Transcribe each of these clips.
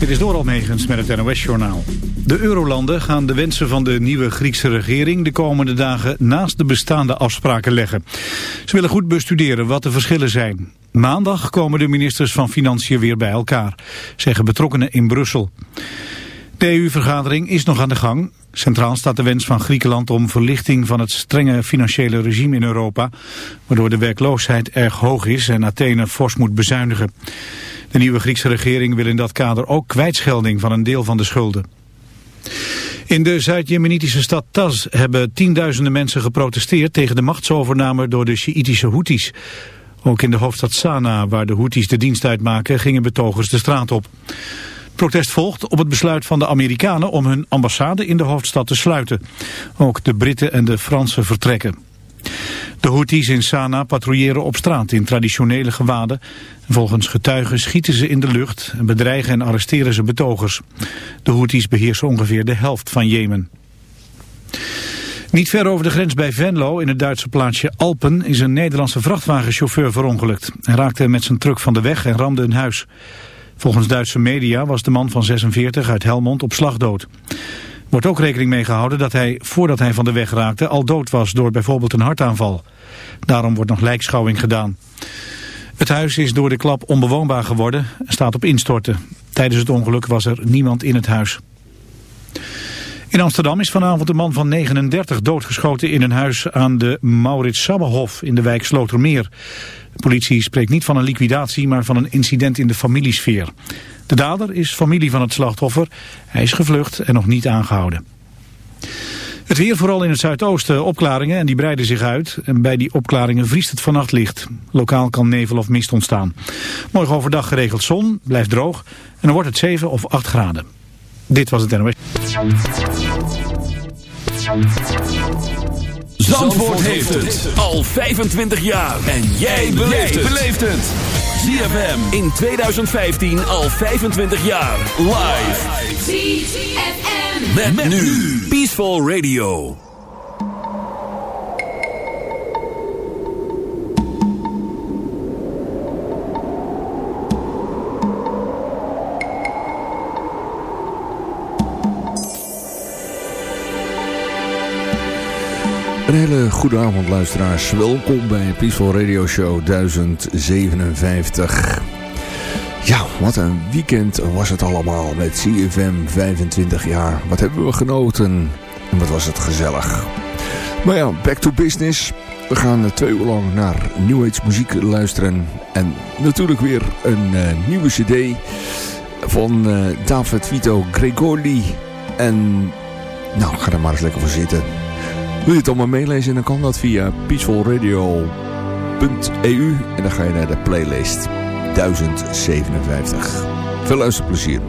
Dit is door Almegens met het NOS-journaal. De eurolanden gaan de wensen van de nieuwe Griekse regering de komende dagen naast de bestaande afspraken leggen. Ze willen goed bestuderen wat de verschillen zijn. Maandag komen de ministers van Financiën weer bij elkaar, zeggen betrokkenen in Brussel. De EU-vergadering is nog aan de gang. Centraal staat de wens van Griekenland om verlichting van het strenge financiële regime in Europa, waardoor de werkloosheid erg hoog is en Athene fors moet bezuinigen. De nieuwe Griekse regering wil in dat kader ook kwijtschelding van een deel van de schulden. In de Zuid-Jemenitische stad Taz hebben tienduizenden mensen geprotesteerd tegen de machtsovername door de Sjiitische Houthis. Ook in de hoofdstad Sanaa, waar de Houthis de dienst uitmaken, gingen betogers de straat op. protest volgt op het besluit van de Amerikanen om hun ambassade in de hoofdstad te sluiten. Ook de Britten en de Fransen vertrekken. De Houthis in Sanaa patrouilleren op straat in traditionele gewaden. Volgens getuigen schieten ze in de lucht en bedreigen en arresteren ze betogers. De Houthis beheersen ongeveer de helft van Jemen. Niet ver over de grens bij Venlo, in het Duitse plaatsje Alpen, is een Nederlandse vrachtwagenchauffeur verongelukt. Hij raakte met zijn truck van de weg en ramde een huis. Volgens Duitse media was de man van 46 uit Helmond op slag dood wordt ook rekening mee gehouden dat hij, voordat hij van de weg raakte, al dood was door bijvoorbeeld een hartaanval. Daarom wordt nog lijkschouwing gedaan. Het huis is door de klap onbewoonbaar geworden en staat op instorten. Tijdens het ongeluk was er niemand in het huis. In Amsterdam is vanavond een man van 39 doodgeschoten in een huis aan de Maurits Sabbehof in de wijk Slotermeer. De politie spreekt niet van een liquidatie, maar van een incident in de familiesfeer. De dader is familie van het slachtoffer. Hij is gevlucht en nog niet aangehouden. Het weer vooral in het zuidoosten opklaringen en die breiden zich uit. En bij die opklaringen vriest het vannacht licht. Lokaal kan nevel of mist ontstaan. Morgen overdag geregeld zon, blijft droog en dan wordt het 7 of 8 graden. Dit was het NOS. Zandvoort heeft het al 25 jaar. En jij beleeft het. ZFM in 2015 al 25 jaar. Live. ZFM. Met, met nu. Peaceful Radio. Een hele goede avond luisteraars. Welkom bij Peaceful Radio Show 1057. Ja, wat een weekend was het allemaal met CFM 25 jaar. Wat hebben we genoten en wat was het gezellig. Maar ja, back to business. We gaan twee uur lang naar New Age muziek luisteren. En natuurlijk weer een uh, nieuwe cd van uh, David Vito Gregoli. En nou, ga er maar eens lekker voor zitten. Wil je het allemaal meelezen, dan kan dat via peacefulradio.eu en dan ga je naar de playlist 1057. Veel luisterplezier.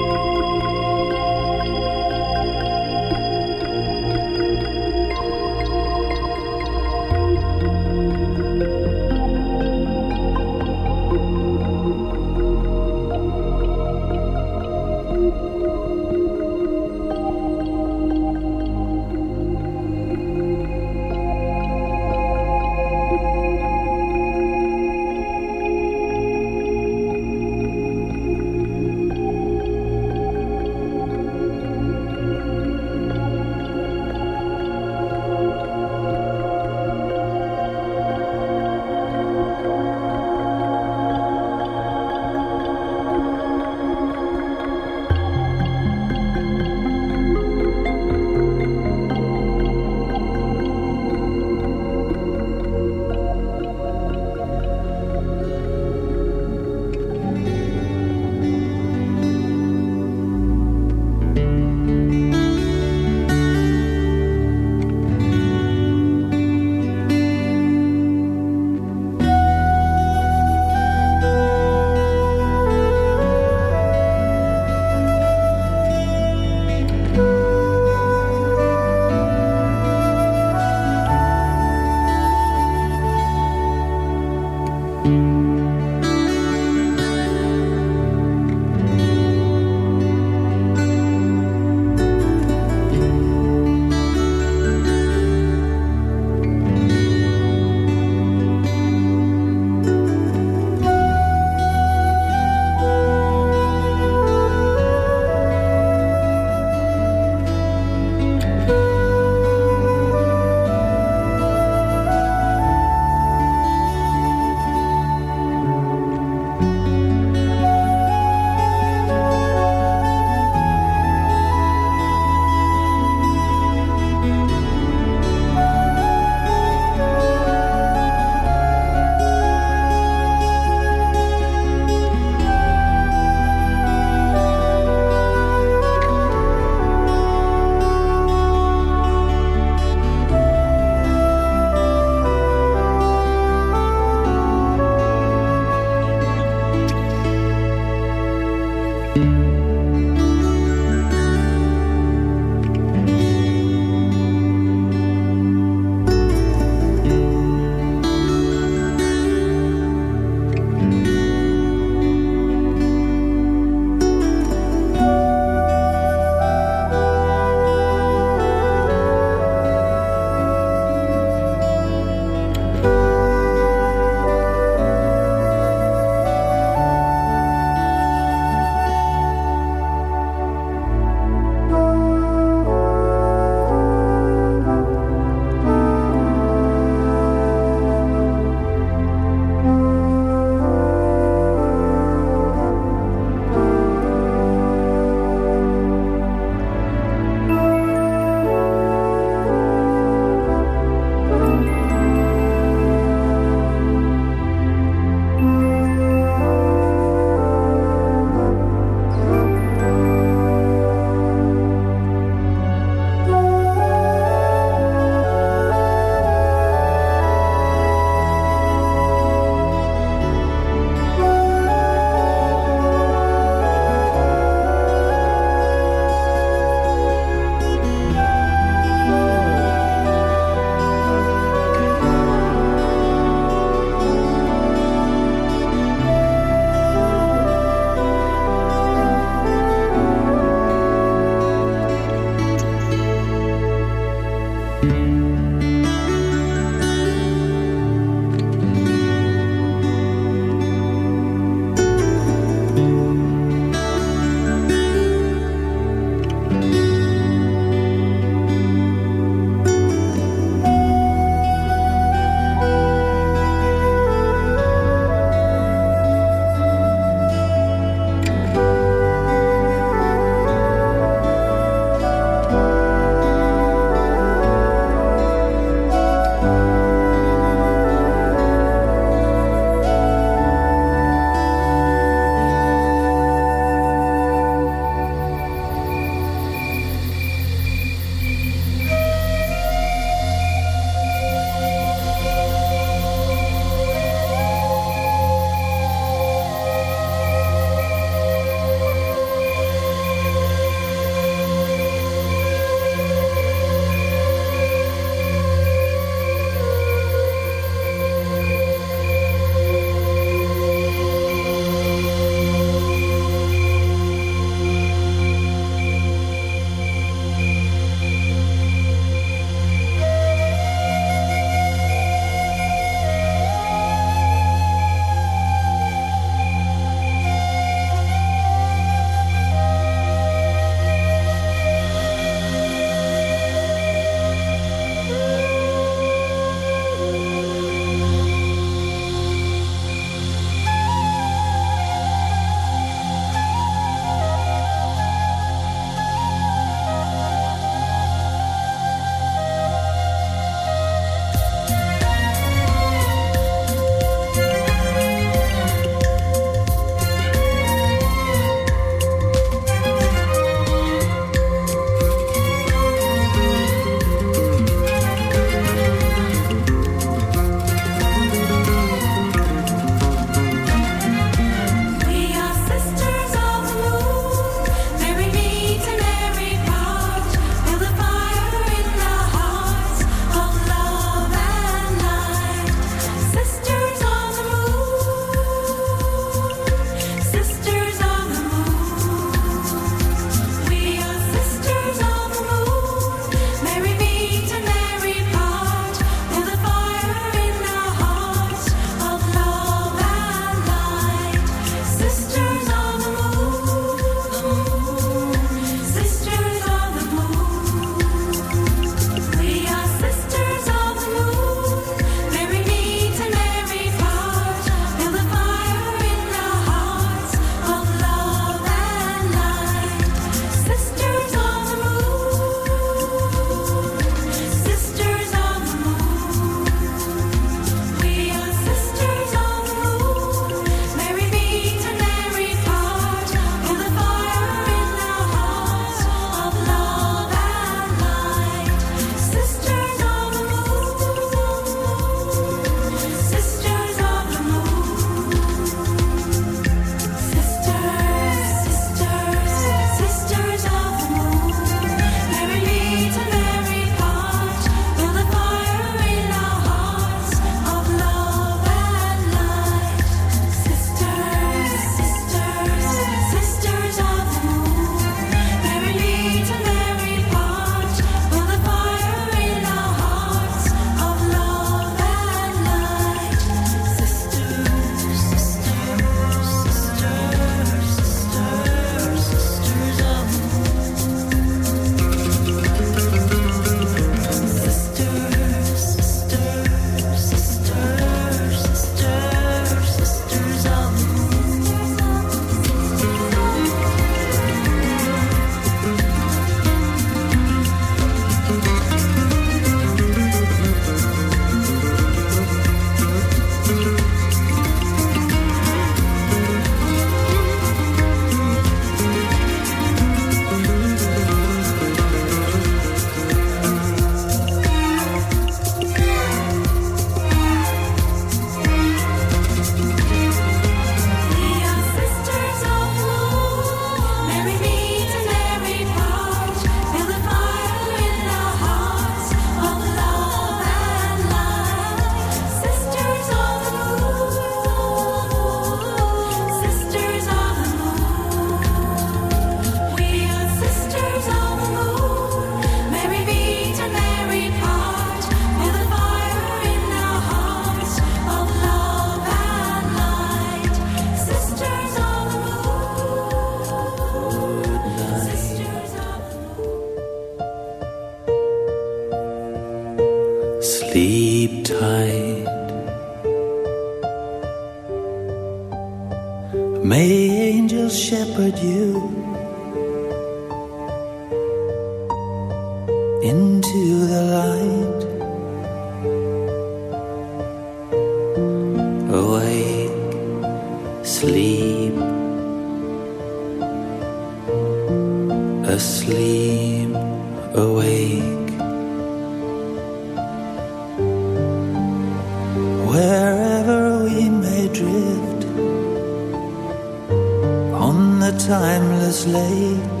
Timeless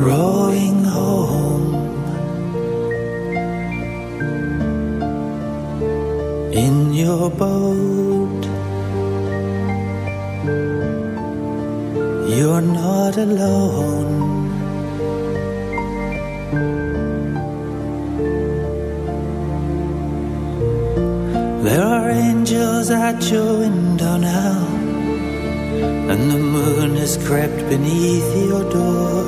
rowing home in your boat. You're not alone. There are angels at your window now, and the moon has crept beneath your door.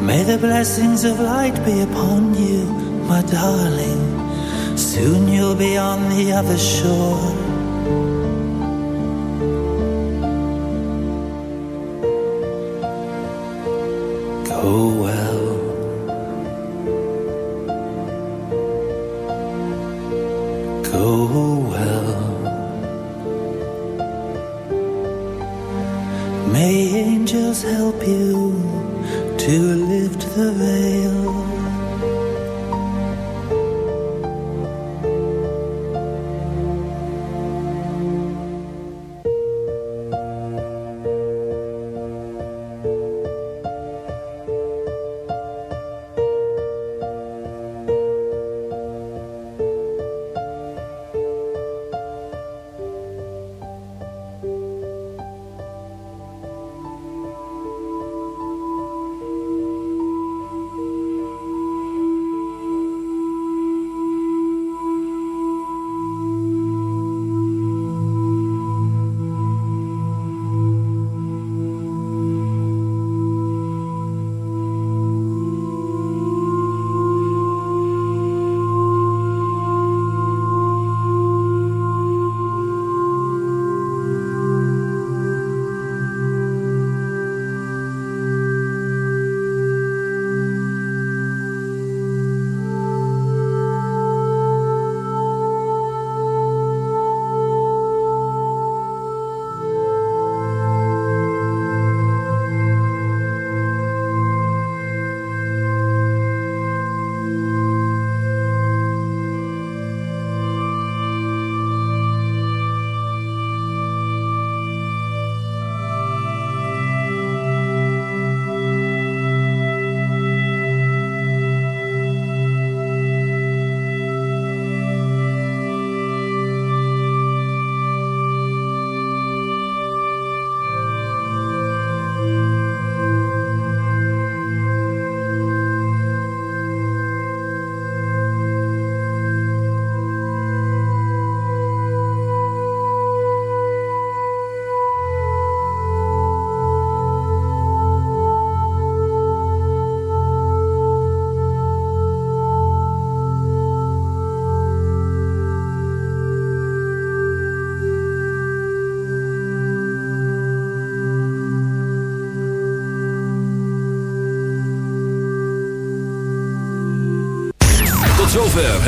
May the blessings of light be upon you, my darling. Soon you'll be on the other shore.